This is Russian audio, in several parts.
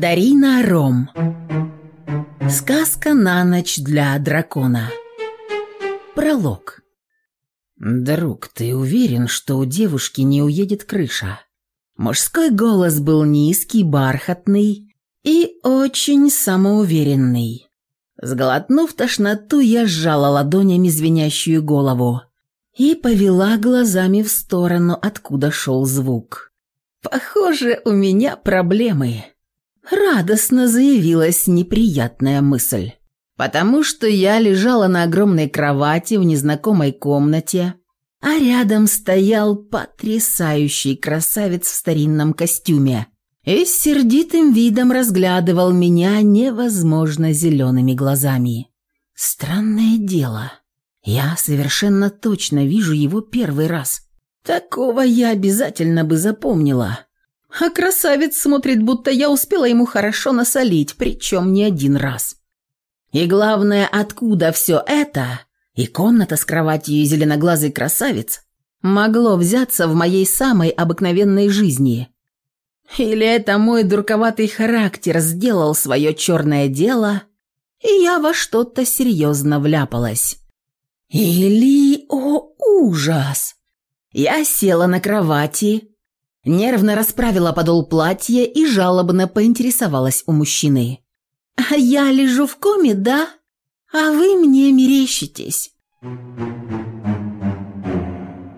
Дарина Ром Сказка на ночь для дракона Пролог «Друг, ты уверен, что у девушки не уедет крыша?» Мужской голос был низкий, бархатный и очень самоуверенный. Сглотнув тошноту, я сжала ладонями звенящую голову и повела глазами в сторону, откуда шел звук. «Похоже, у меня проблемы. Радостно заявилась неприятная мысль. Потому что я лежала на огромной кровати в незнакомой комнате, а рядом стоял потрясающий красавец в старинном костюме и с сердитым видом разглядывал меня невозможно зелеными глазами. Странное дело. Я совершенно точно вижу его первый раз. Такого я обязательно бы запомнила. А красавец смотрит, будто я успела ему хорошо насолить, причем не один раз. И главное, откуда все это, и комната с кроватью и зеленоглазый красавец, могло взяться в моей самой обыкновенной жизни. Или это мой дурковатый характер сделал свое черное дело, и я во что-то серьезно вляпалась. Или, о ужас! Я села на кровати, Нервно расправила подол платья и жалобно поинтересовалась у мужчины. «А я лежу в коме, да? А вы мне мерещитесь».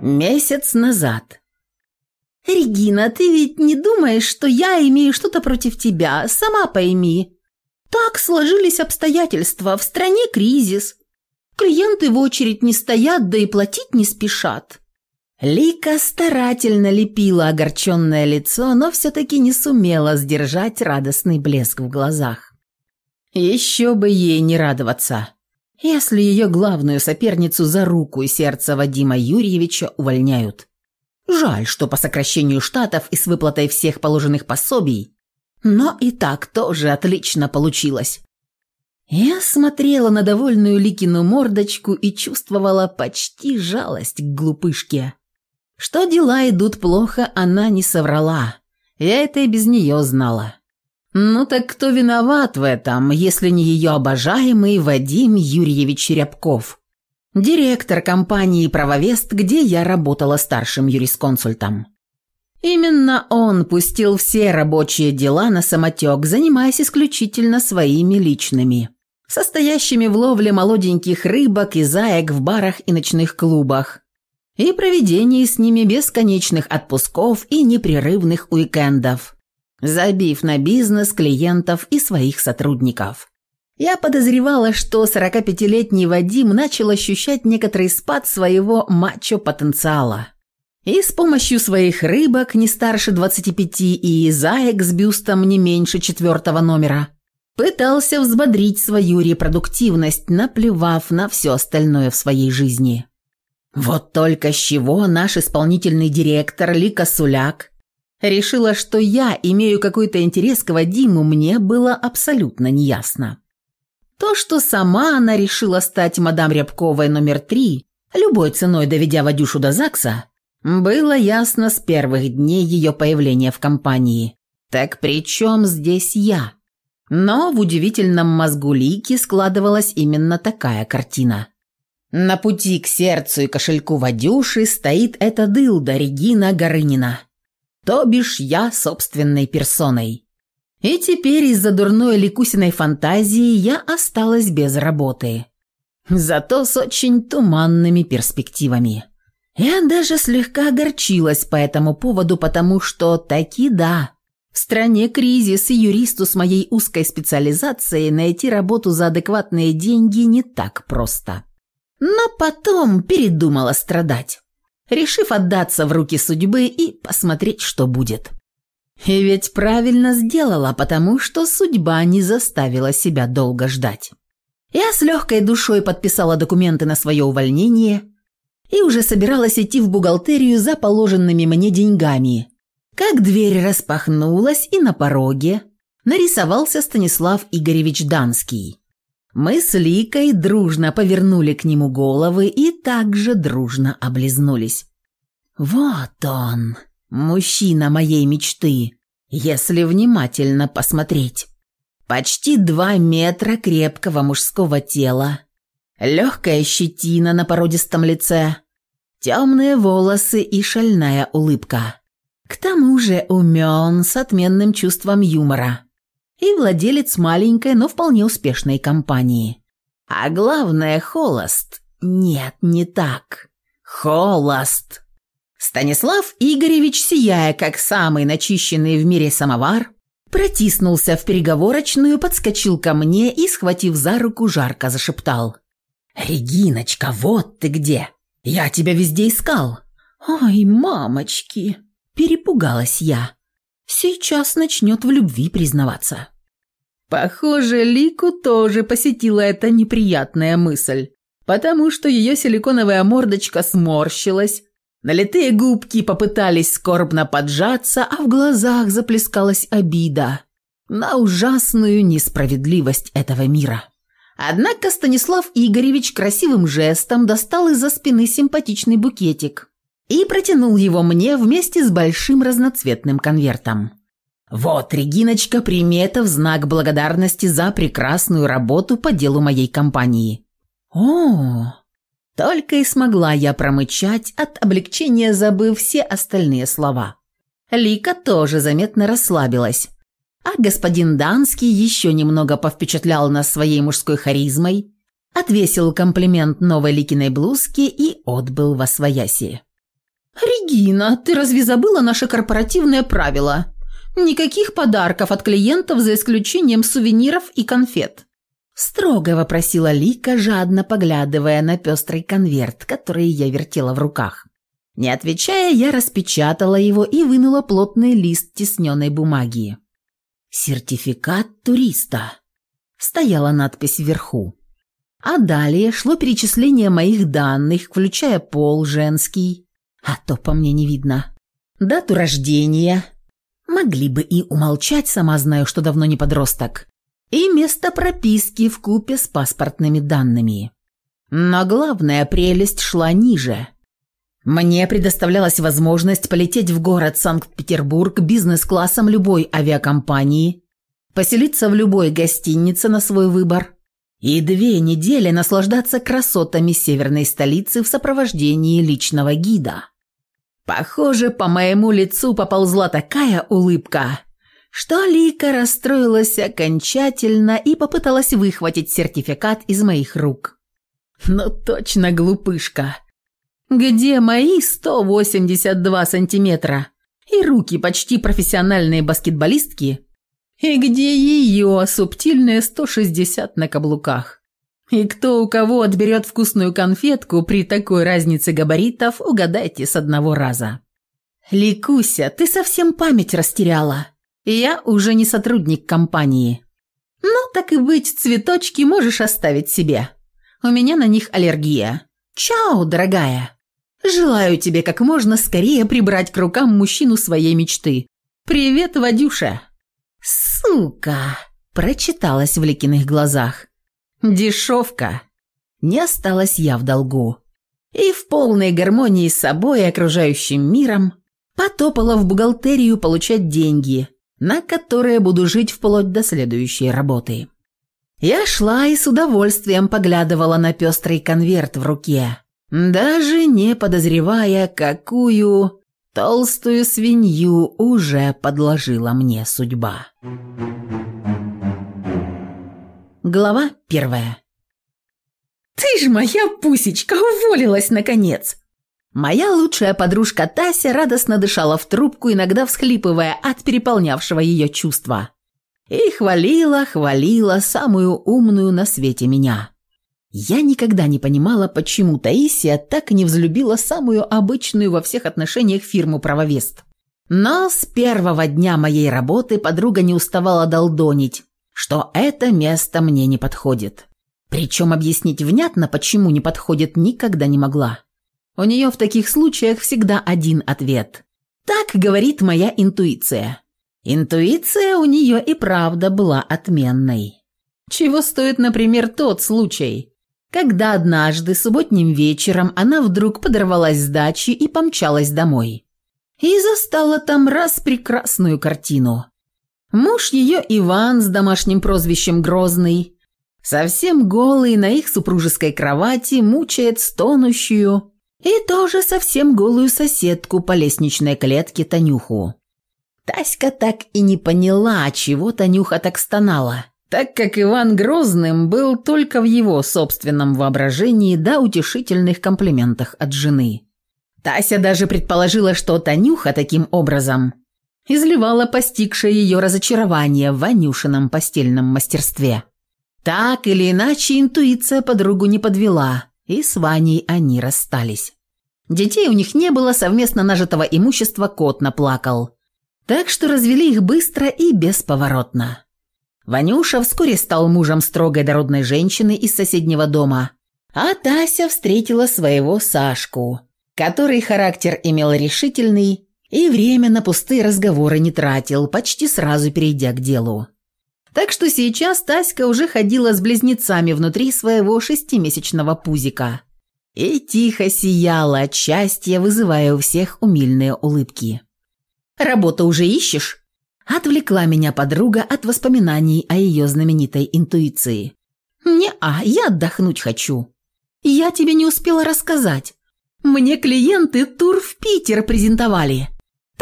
Месяц назад. «Регина, ты ведь не думаешь, что я имею что-то против тебя? Сама пойми. Так сложились обстоятельства, в стране кризис. Клиенты в очередь не стоят, да и платить не спешат. Лика старательно лепила огорченное лицо, но все-таки не сумела сдержать радостный блеск в глазах. Еще бы ей не радоваться, если ее главную соперницу за руку и сердце Вадима Юрьевича увольняют. Жаль, что по сокращению штатов и с выплатой всех положенных пособий, но и так тоже отлично получилось. Я смотрела на довольную Ликину мордочку и чувствовала почти жалость к глупышке. Что дела идут плохо, она не соврала. Я это и без нее знала. Ну так кто виноват в этом, если не ее обожаемый Вадим Юрьевич Рябков, директор компании «Правовест», где я работала старшим юрисконсультом? Именно он пустил все рабочие дела на самотек, занимаясь исключительно своими личными, состоящими в ловле молоденьких рыбок и заек в барах и ночных клубах, и проведении с ними бесконечных отпусков и непрерывных уикендов, забив на бизнес клиентов и своих сотрудников. Я подозревала, что 45-летний Вадим начал ощущать некоторый спад своего мачо-потенциала. И с помощью своих рыбок не старше 25 и заек с бюстом не меньше четвертого номера пытался взбодрить свою репродуктивность, наплевав на все остальное в своей жизни. Вот только с чего наш исполнительный директор Лика Суляк решила, что я имею какой-то интерес к Вадиму, мне было абсолютно неясно. То, что сама она решила стать мадам Рябковой номер три, любой ценой доведя Вадюшу до ЗАГСа, было ясно с первых дней ее появления в компании. Так при чем здесь я? Но в удивительном мозгу Лики складывалась именно такая картина – на пути к сердцу и кошельку Вадюши стоит эта дылда Регина Горынина. То бишь я собственной персоной. И теперь из-за дурной Ликусиной фантазии я осталась без работы. Зато с очень туманными перспективами. Я даже слегка огорчилась по этому поводу, потому что таки да. В стране кризис, и юристу с моей узкой специализацией найти работу за адекватные деньги не так просто но потом передумала страдать, решив отдаться в руки судьбы и посмотреть, что будет. И ведь правильно сделала, потому что судьба не заставила себя долго ждать. Я с легкой душой подписала документы на свое увольнение и уже собиралась идти в бухгалтерию за положенными мне деньгами, как дверь распахнулась и на пороге нарисовался Станислав Игоревич Данский. Мы с Ликой дружно повернули к нему головы и также дружно облизнулись. «Вот он, мужчина моей мечты, если внимательно посмотреть. Почти два метра крепкого мужского тела, легкая щетина на породистом лице, темные волосы и шальная улыбка. К тому же умен, с отменным чувством юмора и владелец маленькой, но вполне успешной компании. А главное, холост. Нет, не так. Холост. Станислав Игоревич, сияя как самый начищенный в мире самовар, протиснулся в переговорочную, подскочил ко мне и, схватив за руку, жарко зашептал. «Региночка, вот ты где! Я тебя везде искал!» «Ой, мамочки!» – перепугалась я. «Сейчас начнет в любви признаваться». Похоже, Лику тоже посетила эта неприятная мысль, потому что ее силиконовая мордочка сморщилась, налитые губки попытались скорбно поджаться, а в глазах заплескалась обида на ужасную несправедливость этого мира. Однако Станислав Игоревич красивым жестом достал из-за спины симпатичный букетик и протянул его мне вместе с большим разноцветным конвертом. Вот, Региночка, примета в знак благодарности за прекрасную работу по делу моей компании. О, только и смогла я промычать, от облегчения забыв все остальные слова. Лика тоже заметно расслабилась. А господин Данский еще немного повпечатлял нас своей мужской харизмой, отвесил комплимент новой Ликиной блузке и отбыл во свояси. «Регина, ты разве забыла наше корпоративное правило?» Никаких подарков от клиентов за исключением сувениров и конфет. Строго вопросила Лика, жадно поглядывая на пестрый конверт, который я вертела в руках. Не отвечая, я распечатала его и вынула плотный лист тесненной бумаги. «Сертификат туриста», – стояла надпись вверху. А далее шло перечисление моих данных, включая пол женский, а то по мне не видно. Дату рождения, Могли бы и умолчать, сама знаю, что давно не подросток. И место прописки в купе с паспортными данными. Но главная прелесть шла ниже. Мне предоставлялась возможность полететь в город Санкт-Петербург бизнес-классом любой авиакомпании, поселиться в любой гостинице на свой выбор и две недели наслаждаться красотами северной столицы в сопровождении личного гида. Похоже, по моему лицу поползла такая улыбка, что Лика расстроилась окончательно и попыталась выхватить сертификат из моих рук. Ну точно глупышка. Где мои 182 сантиметра? И руки почти профессиональные баскетболистки? И где ее субтильные 160 на каблуках? И кто у кого отберет вкусную конфетку при такой разнице габаритов, угадайте с одного раза. Ликуся, ты совсем память растеряла. Я уже не сотрудник компании. Ну, так и быть, цветочки можешь оставить себе. У меня на них аллергия. Чао, дорогая. Желаю тебе как можно скорее прибрать к рукам мужчину своей мечты. Привет, Вадюша. Сука, прочиталась в Ликиных глазах. Дешевка. Не осталась я в долгу. И в полной гармонии с собой и окружающим миром потопала в бухгалтерию получать деньги, на которые буду жить вплоть до следующей работы. Я шла и с удовольствием поглядывала на пестрый конверт в руке, даже не подозревая, какую толстую свинью уже подложила мне судьба. Глава первая. «Ты ж моя пусечка, уволилась наконец!» Моя лучшая подружка Тася радостно дышала в трубку, иногда всхлипывая от переполнявшего ее чувства. И хвалила, хвалила самую умную на свете меня. Я никогда не понимала, почему Таисия так не взлюбила самую обычную во всех отношениях фирму «Правовест». Но с первого дня моей работы подруга не уставала долдонить, что это место мне не подходит. Причем объяснить внятно, почему не подходит, никогда не могла. У нее в таких случаях всегда один ответ. Так говорит моя интуиция. Интуиция у нее и правда была отменной. Чего стоит, например, тот случай, когда однажды субботним вечером она вдруг подорвалась с дачи и помчалась домой. И застала там раз прекрасную картину – Муж ее Иван с домашним прозвищем Грозный, совсем голый на их супружеской кровати, мучает стонущую и тоже совсем голую соседку по лестничной клетке Танюху. Таська так и не поняла, чего Танюха так стонала, так как Иван Грозным был только в его собственном воображении да утешительных комплиментах от жены. Тася даже предположила, что Танюха таким образом изливала постигшее ее разочарование в Ванюшином постельном мастерстве. Так или иначе, интуиция подругу не подвела, и с Ваней они расстались. Детей у них не было, совместно нажитого имущества кот наплакал. Так что развели их быстро и бесповоротно. Ванюша вскоре стал мужем строгой дородной женщины из соседнего дома, а Тася встретила своего Сашку, который характер имел решительный, и время на пустые разговоры не тратил, почти сразу перейдя к делу. Так что сейчас Таська уже ходила с близнецами внутри своего шестимесячного пузика и тихо сияла от счастья, вызывая у всех умильные улыбки. «Работу уже ищешь?» Отвлекла меня подруга от воспоминаний о ее знаменитой интуиции. «Не-а, я отдохнуть хочу. Я тебе не успела рассказать. Мне клиенты тур в Питер презентовали.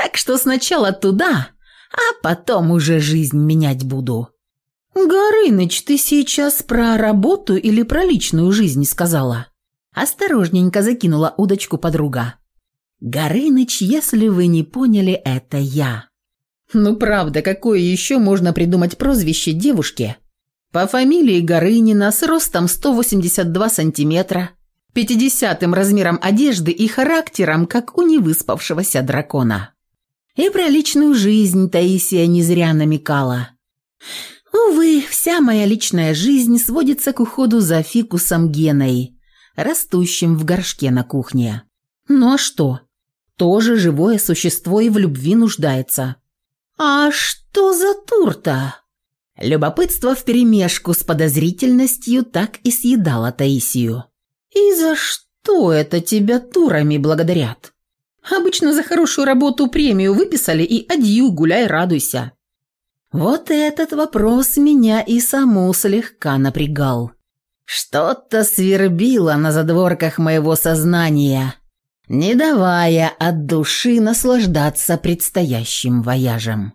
Так что сначала туда, а потом уже жизнь менять буду». «Горыныч, ты сейчас про работу или про личную жизнь сказала?» Осторожненько закинула удочку подруга. «Горыныч, если вы не поняли, это я». «Ну правда, какое еще можно придумать прозвище девушке?» По фамилии Горынина с ростом 182 сантиметра, 50 размером одежды и характером, как у невыспавшегося дракона. И про личную жизнь Таисия не зря намекала. Увы, вся моя личная жизнь сводится к уходу за фикусом Геной, растущим в горшке на кухне. Ну а что? Тоже живое существо и в любви нуждается. А что за тур-то? Любопытство вперемешку с подозрительностью так и съедало Таисию. «И за что это тебя турами благодарят?» Обычно за хорошую работу премию выписали и адью, гуляй, радуйся. Вот этот вопрос меня и саму слегка напрягал. Что-то свербило на задворках моего сознания, не давая от души наслаждаться предстоящим вояжем.